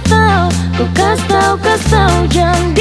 kasih tahu, ku kasih tahu, kasih jangan